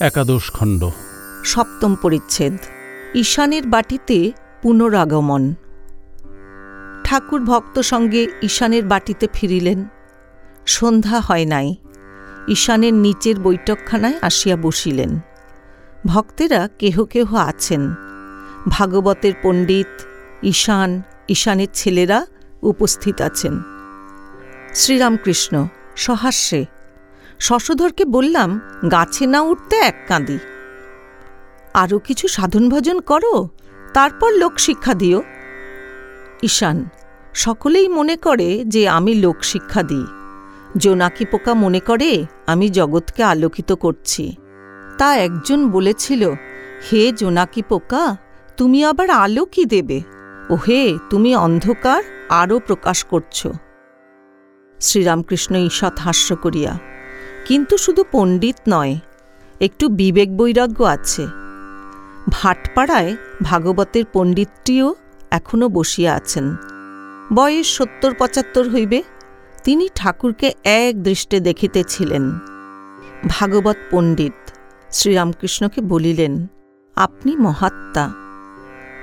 একাদশ খণ্ড। সপ্তম পরিচ্ছেদ। ঈশানের বাটিতে পুনরাগমন। ঠাকুর ভক্ত সঙ্গে ঈশানের বাটিতে ফিরিলেন। সন্ধ্যা হয় নাই। ঈশানের নিচের বৈঠকখানায় আসিয়া বসিলেন। ভক্তেরা কেহ কেহ আছেন। ভাগবতের পণ্ডিত, ঈশান, ঈশানের ছেলেরা উপস্থিত আছেন। শ্রীরামকৃষ্ণ সহাস্যে শশধরকে বললাম, গাছে না উঠতে এক কাঁদি। আরও কিছু সাধন ভজন করো, তারপর লোক শিক্ষা দিও। ঈশান, সকলেই মনে করে যে আমি লোক শিক্ষা দিই। জোনাকি পোকা মনে করে আমি জগৎকে আলোকিত করছি। তা একজন বলেছিল, হে জোনাকি পোকা, তুমি আবার আলো কি দেবে? ও হে তুমি অন্ধকার আরও প্রকাশ করছ। শ্রীরামকৃষ্ণ ঈষৎ হাস্য করিয়া কিন্তু শুধু পণ্ডিত নয়, একটু বিবেক বৈরাগ্য আছে। ভাটপাড়ায় ভাগবতের পণ্ডিতটিও এখনও বসিয়া আছেন। বয়স সত্তর পঁচাত্তর হইবে, তিনি ঠাকুরকে এক দৃষ্টে দেখিতেছিলেন। ভাগবত পণ্ডিত শ্রীরামকৃষ্ণকে বলিলেন, আপনি মহাত্মা।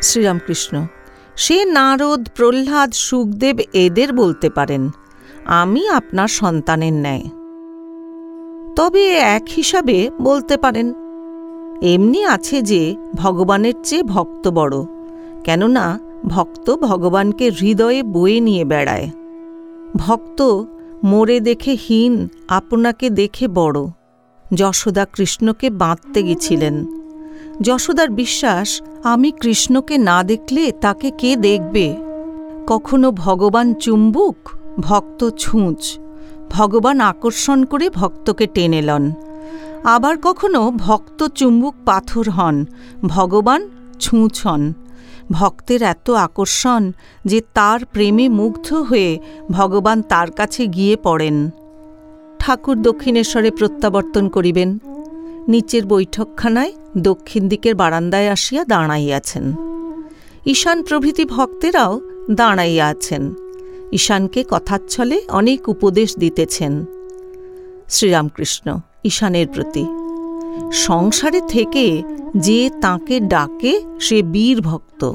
শ্রীরামকৃষ্ণ, সে নারদ, প্রহ্লাদ, সুখদেব এদের বলতে পারেন। আমি আপনার সন্তানের ন্যায়। তবে এক হিসাবে বলতে পারেন। এমনি আছে যে, ভগবানের চেয়ে ভক্ত বড়। কেননা, ভক্ত ভগবানকে হৃদয়ে বয়ে নিয়ে বেড়ায়। ভক্ত মোরে দেখে হীন, আপনাকে দেখে বড়। যশোদা কৃষ্ণকে বাঁধতে গেছিলেন। যশোদার বিশ্বাস, আমি কৃষ্ণকে না দেখলে তাকে কে দেখবে? কখনো ভগবান চুম্বুক, ভক্ত ছুঁচ। ভগবান আকর্ষণ করে ভক্তকে টেনে লন। আবার কখনো ভক্ত চুম্বুক পাথর হন, ভগবান ছুঁচ হন। ভক্তের এত আকর্ষণ যে তার প্রেমে মুগ্ধ হয়ে ভগবান তার কাছে গিয়ে পড়েন। ঠাকুর দক্ষিণেশ্বরে প্রত্যাবর্তন করিবেন। নিচের বৈঠকখানায় দক্ষিণ দিকের বারান্দায় আসিয়া দাঁড়াইয়াছেন। ঈশান প্রভৃতি ভক্তেরাও দাঁড়াইয়া আছেন। ঈশানকে কথাচ্ছলে অনেক উপদেশ দিতেছেন। শ্রীরামকৃষ্ণ ঈশানের প্রতি। সংসারে থেকে যে তাকে ডাকে, সে বীর ভক্ত।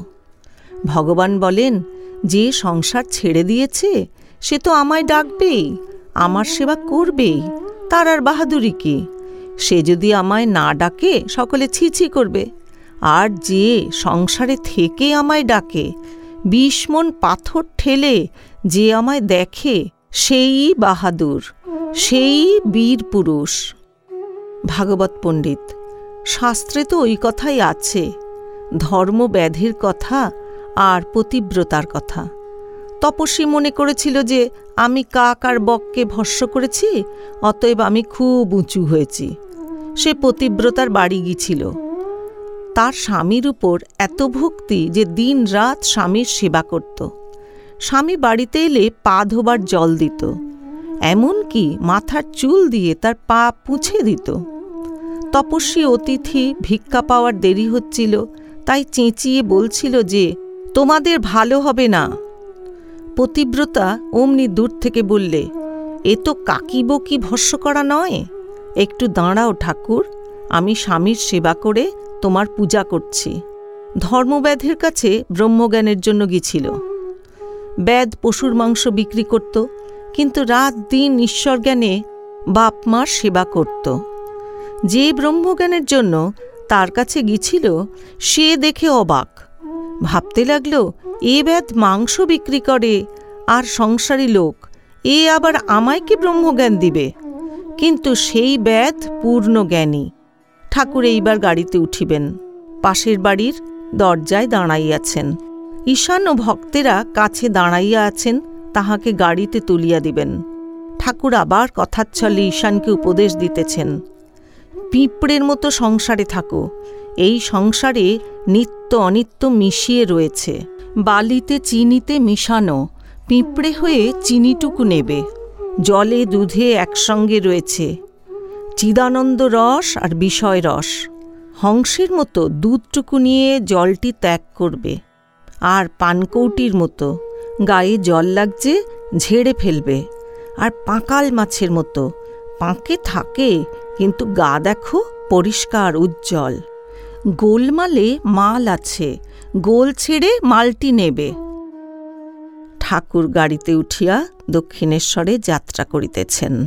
ভগবান বলেন, যে সংসার ছেড়ে দিয়েছে, সে তো আমায় ডাকবেই, আমার সেবা করবেই, তার আর বাহাদুরি কি? সে যদি আমায় না ডাকে, সকলে ছিছি করবে। আর যে সংসারে থেকে আমায় ডাকে, বিষ মন পাথর ঠেলে যে আমায় দেখে সেই বাহাদুর, সেই বীর পুরুষ। ভাগবত পণ্ডিত, শাস্ত্রে তো ওই কথাই আছে ধর্ম ব্যাধির কথা আর পতিব্রতার কথা। তপস্বী মনে করেছিল যে আমি কাক আর বককে ভস্য করেছি, অতএব আমি খুব উঁচু হয়েছি। সে পতিব্রতার বাড়ি গিয়েছিল। তার স্বামীর উপর এত ভক্তি যে দিন রাত স্বামীর সেবা করত। স্বামী বাড়িতে এলে পা ধোবার জল দিত। এমনকি মাথার চুল দিয়ে তার পা পুছে দিত। তপস্বী অতিথি ভিক্ষা পাওয়ার দেরি হচ্ছিল, তাই চেঁচিয়ে বলছিল যে, তোমাদের ভালো হবে না। পতিব্রতা অমনি দূর থেকে বললে, এ তো কাকি বকি ভস্য করা নয়। একটু দাঁড়াও ঠাকুর, আমি স্বামীর সেবা করে তোমার পূজা করছি। ধর্মব্যাধের কাছে ব্রহ্মজ্ঞানের জন্য গিয়েছিল। ব্যাদ পশুর মাংস বিক্রি করত, কিন্তু রাত দিন ঈশ্বর জ্ঞানে বাপ মার সেবা করত। যে ব্রহ্মজ্ঞানের জন্য তার কাছে গিয়েছিল, সে দেখে অবাক। ভাবতে লাগল, এ ব্যাদ মাংস বিক্রি করে, আর সংসারী লোক, এ আবার আমায় কি ব্রহ্মজ্ঞান দিবে? কিন্তু সেই ব্যাধ পূর্ণ জ্ঞানী। ঠাকুর এইবার গাড়িতে উঠিবেন। পাশের বাড়ির দরজায় দাঁড়াইয়াছেন। ঈশান ও ভক্তেরা কাছে দাঁড়াইয়া আছেন, তাহাকে গাড়িতে তুলিয়া দিবেন। ঠাকুর আবার কথাচ্ছলে ঈশানকে উপদেশ দিতেছেন, পিঁপড়ের মতো সংসারে থাকো, এই সংসারে নিত্য অনিত্য মিশিয়ে রয়েছে, বালিতে চিনিতে মিশানো, পিঁপড়ে হয়ে চিনিটুকু নেবে, জলে দুধে একসঙ্গে রয়েছে, চিদানন্দ রস আর বিষয় রস, হংসের মতো দুধটুকু নিয়ে জলটি ত্যাগ করবে। আর পানকৌটির মতো। গায়ে জল লাগছে, ঝেড়ে ফেলবে। আর পাঁকাল মাছের মতো। পাঁকে থাকে, কিন্তু গা দেখো পরিষ্কার, উজ্জ্বল। গোলমালে মাল আছে। গোল ছেড়ে মালটি নেবে। ঠাকুর গাড়িতে উঠিয়া দক্ষিণেশ্বরে যাত্রা করিতেছেন।